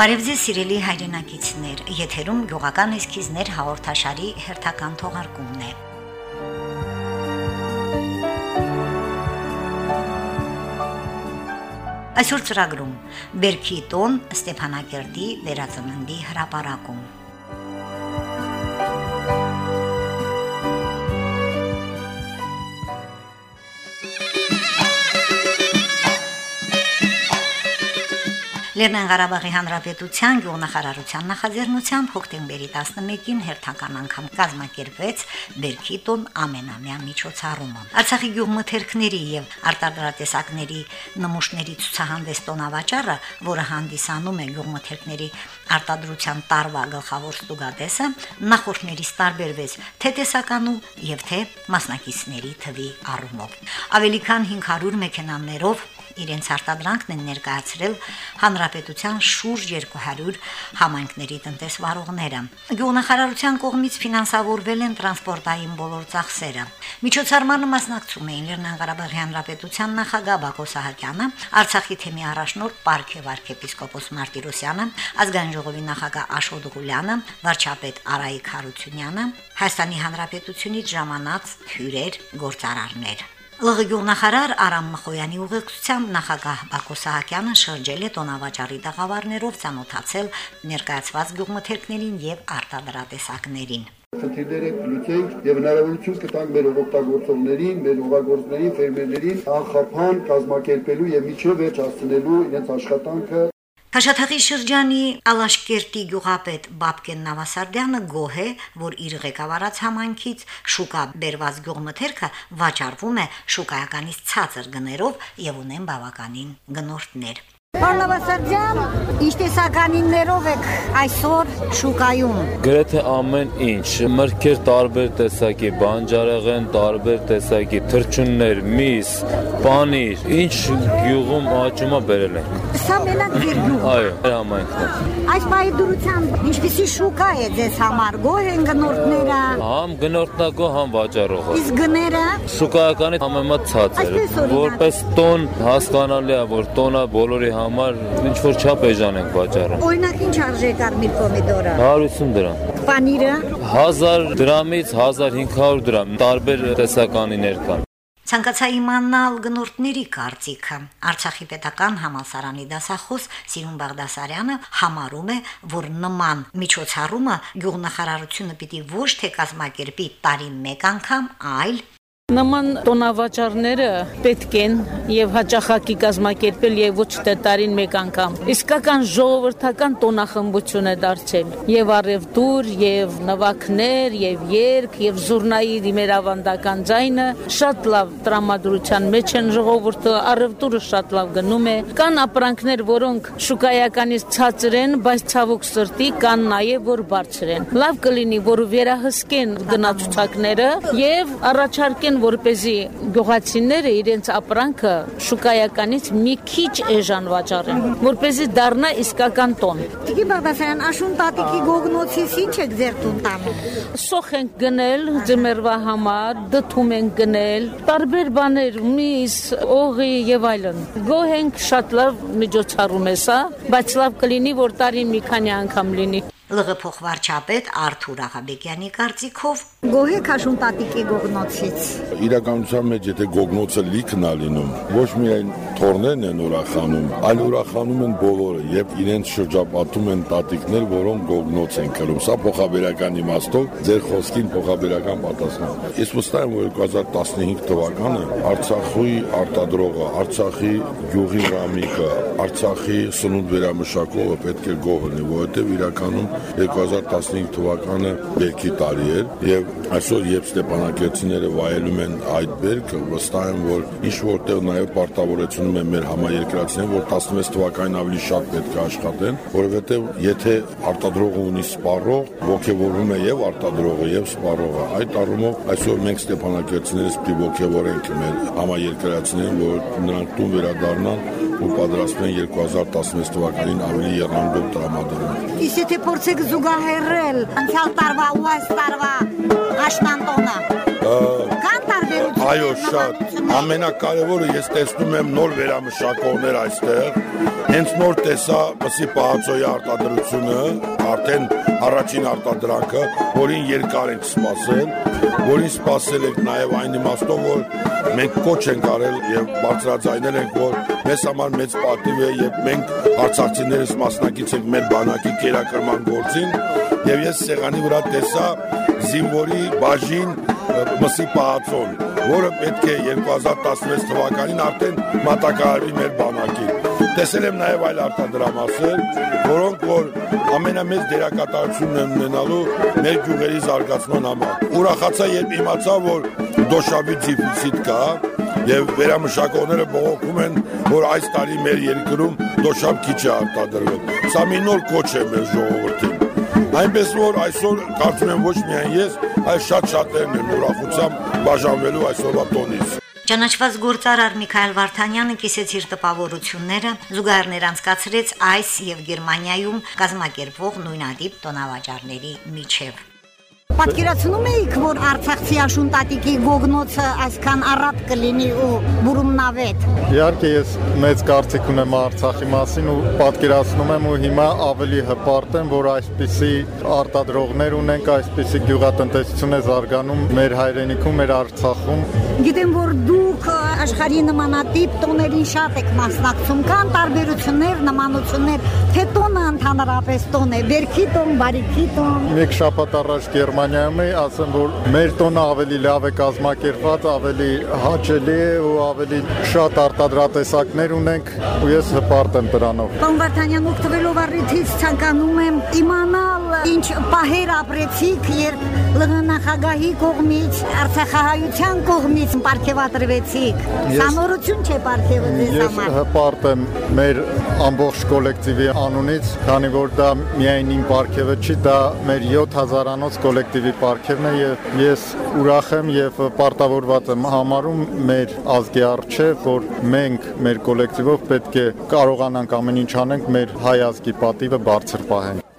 Բարև ձեզ սիրելի հայրենակիցներ, եթերում գյուղական էսքիզներ հաղորդաշարի հերթական թողարկումն է։ Այսօր ծրագրում. Բերքի տոն Ստեփանակերտի վերածննդի հրապարակում Լեռնային Ղարաբաղի Հանրապետության գյուղնախարարության նախաձեռնությամբ հոկտեմբերի 11-ին հերթական անգամ կազմակերպվեց Բերքի տոն ամենամյա միջոցառումը։ Արցախի գյուղմթերքների եւ արտադրատեսակների նմուշների ցուցահանդես տոնավաճառը, որը հանդիսանում է գյուղմթերքների արտադրության տարվա գլխավոր ստուգատեսը, նախորդներից տարբերվեց թե տեսականու եւ թե մասնակիցների թվի առումով։ Ավելի քան 500 մեքենաներով իրենց արտադրանքն են ներկայացրել հանրապետության շուրջ 200 համայնքների տնտեսվարողները։ Գյուղնախարարության կողմից ֆինանսավորվել են տրանսպորտային բոլոր ծախսերը։ Միջոցառմանը մասնակցում էին Լեռնային Ղարաբաղի Հանրապետության նախագահ Բակո Սահակյանը, Արցախի թեմի առաջնորդ Պարքև arczepiskopos Մարտիրոսյանը, ազգային ժողովի նախագահ Աշոտ Ղուլյանը, վարչապետ Արայիկ Հարությունյանը, Հայաստանի Հանրապետությունից ժամանած հյուրեր, գործարարներ։ ԼՂ գյուղնախարար Արամ Մխոյանի ուղեկցությամբ նախագահ Բակո Սահակյանը շրջել է տոնավաճառի տաղավարներով ցանոթացել ներկայացված գյուղմթերքներին եւ արտադրատեսակներին խնդիրները կլուծենք եւ հնարավորություն կտանք մեր օգտագործողներին, մեր ուղղագործներին, ֆերմերներին անխափան կազմակերպելու եւ միջև վերջ հասցնելու իրենց աշխատանքը Քաշաթաղի շրջանի Ալաշկերտի գյուղապետ Բաբկեն Նավասարդյանը գոհ է, որ իր ղեկավարած համանքից շուկա բերված գյուղմթերքը վաճառվում է շուկայականից ցածր գներով եւ ունեն բավականին գնորդներ։ Պարլավասարդյան, ինչ տեսականիններով եք այսօր շուկայում։ Գրեթե ամեն ինչ, մրգեր տարբեր տեսակի, բանջարեղեն տարբեր տեսակի, թրջուններ, միս, պանիր, ինչ գյուղում աճում է բերել են։ Սա մենակ ձեր գյուղ։ Այո, համայնքն է։ Այս պահի դրությամբ ինչպեսի շուկա է ձեզ համար, գոհ են գնորդները։ Համ գնորդնակո, համ վաճառողը։ Իսկ գները Շուկայականի համեմատ Այսպես օրինակ։ որպես տոն հասկանալի է, որ տոնը բոլորի համար ինչ որ չափ էժան ենք վաճառում։ օրինակ ինչ արժե կարմիր պոմիդորը։ 150 դրամ։ Պանիրը 1000 դրամից 1500 դրամ տարբեր տեսականիներ կան։ Ցանկացա իմանալ գնորդների կարծիքը։ Արցախի պետական համալսարանի դասախոս Սիրուն Բաղդասարյանը համարում է, որ նման միջոցառումը գյուղնախարարությունը պիտի ոչ թե կազմակերպի տարի մեկ անգամ, այլ Նման տոնավաճառները պետք են եւ հաճախակի կազմակերպել եւ ոչ թե տարին մեկ անգամ։ Իսկական ժողովրդական տոնախմբություն է դարձել եւ արևտուր եւ նվակներ եւ երգ եւ զուրնայի դիմեր ավանդական ձայնը շատ լավ տրամադրության մեջ են ժողովուրդը արևտուրը շատ լավ գնում է կան ապրանքներ որոնք շուկայականից ցածր են բայց ցավոք սրտի կան նաեւ որ բարձր են լավ կլինի որ վերահսկեն գնացուցակները եւ առաջարկեն որ เป զի գյուղացիները իրենց ապրանքը շուկայականից մի քիչ էժան վաճառեն, որ เป զի դառնա իսկական տոն։ Տիկի Բաղդասարյան, աշուն տատիկի գոգնոցից ինչ եք ձեր տուն տանում։ Սոխ ենք գնել ձմերվա համար, դթում ենք գնել, տարբեր բաներ, միս, օղի եւ այլն։ Գոհ ենք շատ լավ միջոցառում է սա, բայց լավ կլինի որ տարին մի քանի անգամ լինի։ ԼՂ փոխվարչապետ Արթուր Աղաբեկյանի կարծիքով Գոհ եք աշուն տատիկի գոգնոցից։ իրականության մեջ եթե գոգնոցը լիքն է լինում, ոչ միայն թորներն են ուրախանում, այլ ուրախանում են բոլորը եւ իրենց շրջապատում են տատիկներ, որոնք գոգնոց են կրում։ Սա փոխաբերական իմաստով ձեր խոսքին փոխաբերական պատասխան։ Ես վստահ եմ, որ 2015 թվականը Արցախի արտադրողը, Արցախի գյուղի ռամիկը, Արցախի սնունդ վերամշակողը պետք է գոհ լինի, որովհետեւ իրականում 2015 թվականը բերքի տարի էր եւ այսօր երբ Ստեփանակերտցիները վայելում են այդ բերքը, վստահ եմ, որ ինչ որտեղ նաեւ պարտավորեցնում են մեր համաերկրացիներին, որ 16 թվականին ավելի շատ պետք է աշխատեն, որովհետեւ եթե արտադրողը ունի սպառող, ողջևորվում է եւ արտադրողը եւ սպառողը։ Այդ առումով այսօր մենք Ստեփանակերտցիներս պիտի ողջևորենք մեր համաերկրացիներին, որ նրանք տուն վերադառնան ու պատրաստվեն 2016 թվականին ավելի եռանդով տրամադրել։ Իսկ եթե փորձեք զուգահեռել անցյալ տարվա ու այս տարվա տարբերություններ։ Այո, շատ։ Ամենակարևորը ես տեսնում եմ նոր վերամշակողներ այստեղ։ Հենց նոր տեսա մսի պահածոյի արտադրությունը, արդեն առաջին արտադրանքը, որին երկար ենք սպասել, որին սպասել ենք նաև այն իմաստով, որ մենք կոչ ենք արել եւ բարձրաձայնել ենք, որ մեզ համար մեծ պատիվ է եւ մենք արցախցիներս մասնակից ենք մեր բանակի կերակրման գործին եւ ես սեղանի վրա տեսա զինվորի բաժին մսի պահածոն, որը պետք է 2016 թվականին արդեն մատակարարվի մեր բանակին։ Տեսել եմ նաև այլ արտադրամասեր, որոնք որ ամենամեծ դերակատարությունն են ունենալու մեր գյուղերի զարգացման համար։ Ուրախացա, երբ իմացա, որ դոշավի դեֆիցիտ կա, եւ վերամշակողները բողոքում են, որ այս տարի մեր երկրում դոշավ քիչ է արտադրվել։ Սա մի նոր կոչ է մեր ժողովրդին։ Այնպես որ այսօր կարծում եմ ոչ միայն ես, այլ շատ շատերն են ուրախությամբ բաժանվելու այսօրվա տոնից։ Ճանաչված գործարար Միքայել Վարդանյանը կիսեց իր տպավորությունները, զուգահեռներ անցկացրեց այս եւ Գերմանիայում կազմակերպվող նույնադիպ տոնավաճառների միջև։ Պատկերացնում եք, որ Արցախցի աշունտատիկի գոգնոցը այսքան առատ կլինի ու բուրումնավետ։ Իհարկե ես մեծ կարծիք ունեմ Արցախի մասին ու պատկերացնում եմ ու հիմա ավելի հպարտ եմ, որ այսպիսի արտադրողներ ունենք, այսպիսի գյուղատնտեսություն է զարգանում մեր հայրենիքում, մեր Արցախում։ Գիտեմ, որ դուք աշխարհի նմանատիպ տոներին շատ եք մասնակցում, կան տարբերություններ, նմանություններ, թե տոնը ընդհանրապես տոն է, Բերքի տոն, Բարիքի տոն։ Մեկ շաբաթ առաջ Գերմանիայում էի, ասեմ, որ մեր տոնը ավելի լավ է կազմակերպված, ավելի հաճելի է ու ավելի շատ արտադրատեսակներ ունենք ու ես հպարտ եմ դրանով։ Պարոն Վարդանյան, օգտվելով առիթից ցանկանում եմ իմանալ, ինչ պահեր ապրեցիք, երբ ԼՂ նախագահի կողմից, Արցախահայության կողմից ապարգևատրվեցիք։ Սա նորություն չէ ապարգևը ձեզ Ես համար։ հպարտ եմ մեր ամբողջ կոլեկտիվի անունից, քանի որ դա միայն իմ ապարգևը չի, դա մեր 7000-անոց կոլեկտիվի ապարգևն է եւ ես ուրախ եմ եւ պարտավորված եմ համարում մեր ազգի արչեւ, որ մենք մեր կոլեկտիվով պետք է կարողանանք ամեն ինչ անենք մեր հայ ազգի պատիվը բարձր պահենք։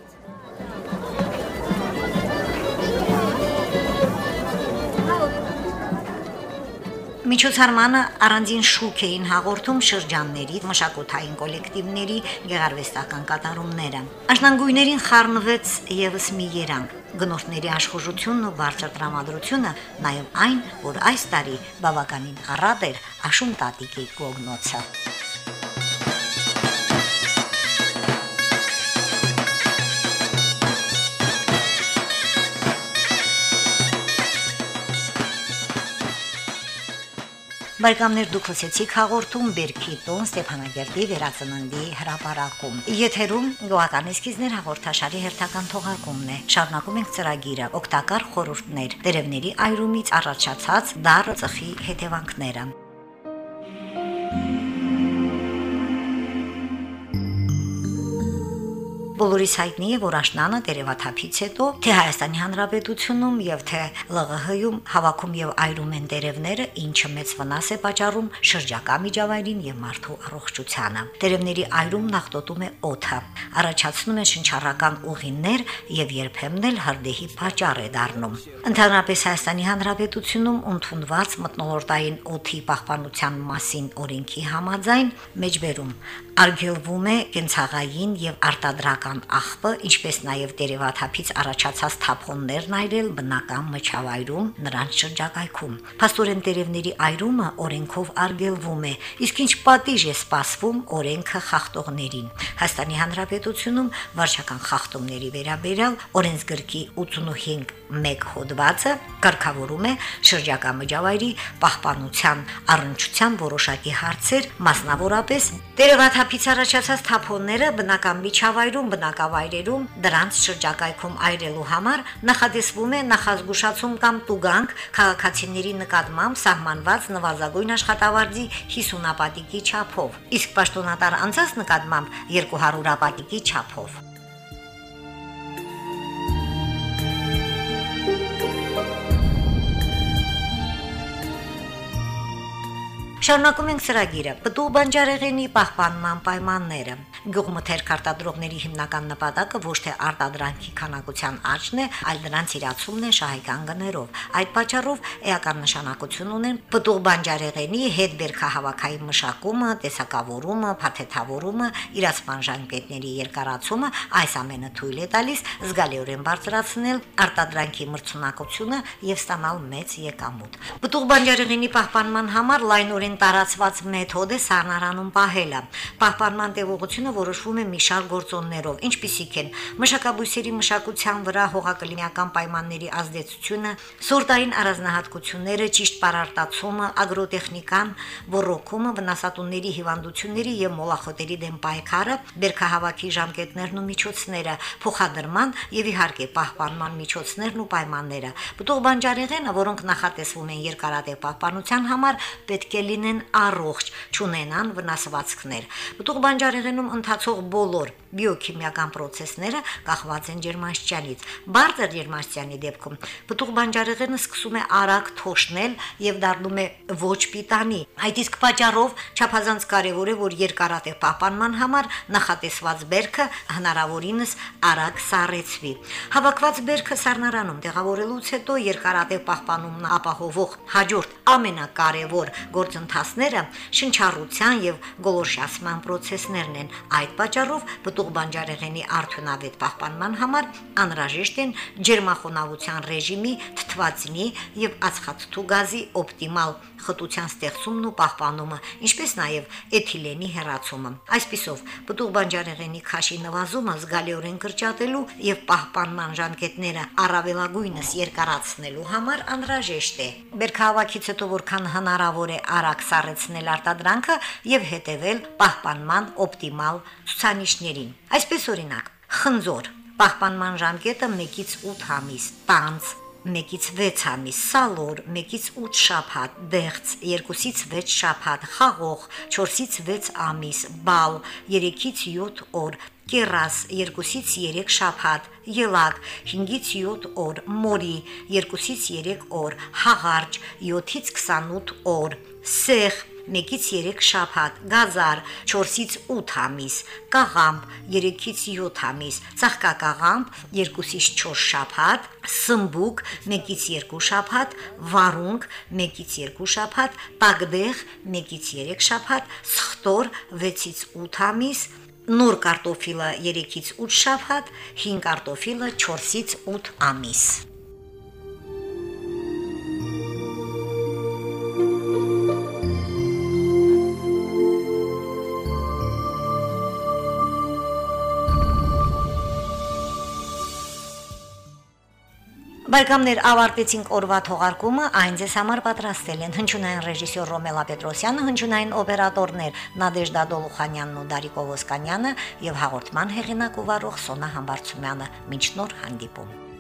Միջոցառմանը առանձին շուք էին հաղորդում շրջանների, մշակութային կոլեկտիվների գեղարվեստական կատարումները։ Աշնանգույներին խառնվեց եւս մի երանգ. Գնորդների աշխուժությունն ու բարձր տրամադրությունը, նաև այն, որ այս տարի բավականին առատ էր աշուն տատիկի կողնոցը։ Բարեկամներ դուք լսեցիք հաղորդում Բերքի տոն Ստեփանագերտի վերածննդի հրապարակում։ Եթերում գյուղական էսքիզներ հաղորդաշարի հերթական թողարկումն է։ Շարունակում ենք ծրագիրը օգտակար խորհուրդներ, դերևների այրումից առաջացած դառը ծխի հետևանքները։ Բոլորիս հայտնի է, որ աշնանը դերևաթափից հետո թե Հայաստանի Հանրապետությունում եւ թե ԼՂՀ-ում հավաքում եւ այրում են դերևները, ինչը մեծ վնաս է պատճառում շրջակա միջավայրին եւ մարդու առողջությանը։ Դերևների այրում նախտոտում է օդը, առաջացնում է շնչառական ուղիներ եւ երբեմն էլ հրդեհի պատճառ է դառնում։ Ընդհանրապես Հայաստանի Հանրապետությունում ընդունված մտնոլորտային օդի պահպանության մասին օրենքի համաձայն մեջբերում արգելվում է կենցաղային եւ արտադրական աղբը, ինչպես նաեւ դերևաթափից առաջացած թափոններն այրել բնական մչավայրում նրանց շրջակայքում։ Փաստորեն տերևների այրումը օրենքով արգելվում է, իսկ ինչ պատիժ է սպասվում օրենքը խախտողներին։ Հայաստանի Հանրապետությունում վարչական խախտումների վերաբերյալ օրենսգրքի 85.1 հոդվածը կարգավորում է շրջակա միջավայրի պահպանության առնչության որոշակի հարցեր, մասնավորապես տերևաթափից առաջացած թափոնները բնական միջավայրում, բնակավայրերում դրանց շրջակայքում այրելու համար նախադեсվում է նախազգուշացում կամ տուգանք քաղաքացիների նկատմամբ սահմանված նվազագույն աշխատավարձի 50 ապատիկի չափով, իսկ պաշտոնատար անձանց նկատմամբ 200 ապատիկի չափով։ Շարունակում ենք ծրագիրը։ Պտուղ բանջարեղենի պահպանման պայմանները։ Գյուղմթերք արտադրողների հիմնական նպատակը ոչ թե արտադրանքի քանակության աճն է, այլ դրանց իրացումն է շահեկան գներով։ Այդ պատճառով էական նշանակություն ունեն պտուղ բանջարեղենի հետ բերքահավաքային մշակումը, տեսակավորումը, փաթեթավորումը, իրացման ժանգետների երկարացումը, այս ամենը թույլ է տալիս զգալիորեն բարձրացնել արտադրանքի մրցունակությունը եւ ստանալ մեծ եկամուտ։ Պտուղ բանջարեղենի պահպանման համար լայնորեն տարածված մեթոդ է սառնարանում պահելը։ Պահպանման տևողությունը որոշվում է մի շարք գործոններով, ինչպիսիք են մշակաբույսերի մշակության վրա հողակլիմական պայմանների ազդեցությունը, սորտային առանձնահատկությունները, ճիշտ պարարտացումը, ագրոտեխնիկան, ռոռոկումը, վնասատուների հիվանդությունների եւ մոլախոտերի դեմ պայքարը, բերքահավաքի ժամկետներն ու միջոցները, փոխադրման եւ իհարկե պահպանման միջոցներն ու պայմանները։ Պտուղ բանջարեղենը, որոնք նախատեսվում են երկարատև պահպանության համար, պետք է լինեն առողջ, չունենան վնասվածքներ։ Պտուղ բանջարեղենում ընթացող բոլոր բիոքիմիական process-ները կախված են ջերմաստիճանից։ Բարձր ջերմաստիճանի դեպքում պտուղ բանջարեղենը սկսում է արագ թոշնել եւ դառնում է ոչ պիտանի։ Այդ իսկ պատճառով չափազանց կարեւոր է, որ երկարատև պահպանման համար նախատեսված բերքը հնարավորինս արագ սառեցվի։ Հավաքված բերքը սառնարանում տեղավորելուց հետո երկարատև պահպանումն ապահովող հաջորդ ամենակարևոր գործընթացները շնչառության եւ գոլորշիացման process-ներն են։ Այդ պատճառով պտուղ բանջարեղենի արդյունավետ պահպանման համար անհրաժեշտ են ջերմախոնավության ռեժիմի, թթվածինի եւ ածխաթթու գազի օպտիմալ խտության ստեղծումն ու պահպանումը, ինչպես նաեւ էթիլենի հեռացումը։ Այսպիսով, պտուղ բանջարեղենի քաշի նվազումը զգալիորեն կրճատելու եւ պահպանման ժամկետները առավելագույնս երկարացնելու համար անհրաժեշտ է։ Բերքահավաքից հետո որքան հնարավոր է արագ սառեցնել արտադրանքը եւ հետեւել պահպանման օպտիմալ ցուցանիշներին։ Այսպես օրինակ, խնձոր պահպանման ժամկետը 1-ից 8 ամիս, տանց 1-ից 6 ամիս, սալոր 1-ից 8 շաբաթ, դեղց 2-ից 6 շաբաթ, խաղող 4-ից 6 ամիս, բալ 3-ից 7 օր, կերաս 2-ից 3 շաբաթ, ելակ 5-ից 7 օր, մորի 2-ից 3 օր, հաղարջ 7-ից 28 օր, սեղ 1-ից 3 շաբաթ, գազար 4-ից 8 ամիս, կաղամբ 3-ից 7 ամիս, ծաղկակաղամբ 2-ից 4 շաբաթ, սմբուկ 1-ից 2 շաբաթ, վարունգ 1-ից 2 շաբաթ, տագդեղ 1-ից 3 շաբաթ, սխտոր 6-ից 8 ամիս, նոր կարտոֆիլը 3-ից 8 շաբաթ, հին կարտոֆիլը 4-ից 8 ամիս։ Բայկամներ ավարտեցինք օրվա թողարկումը, այն ձեզ համար պատրաստել են հնչյունային ռեժիսոր Ռոմելա Պետրոսյանը, հնչյունային օպերատորներ Նադեժդա Դոլուխանյանն ու Դարիկ Օվոսկանյանը եւ հաղորդման հեղինակ ու վարող Սոնա Համբարձումյանը։ Մինչ նոր հանդիպում։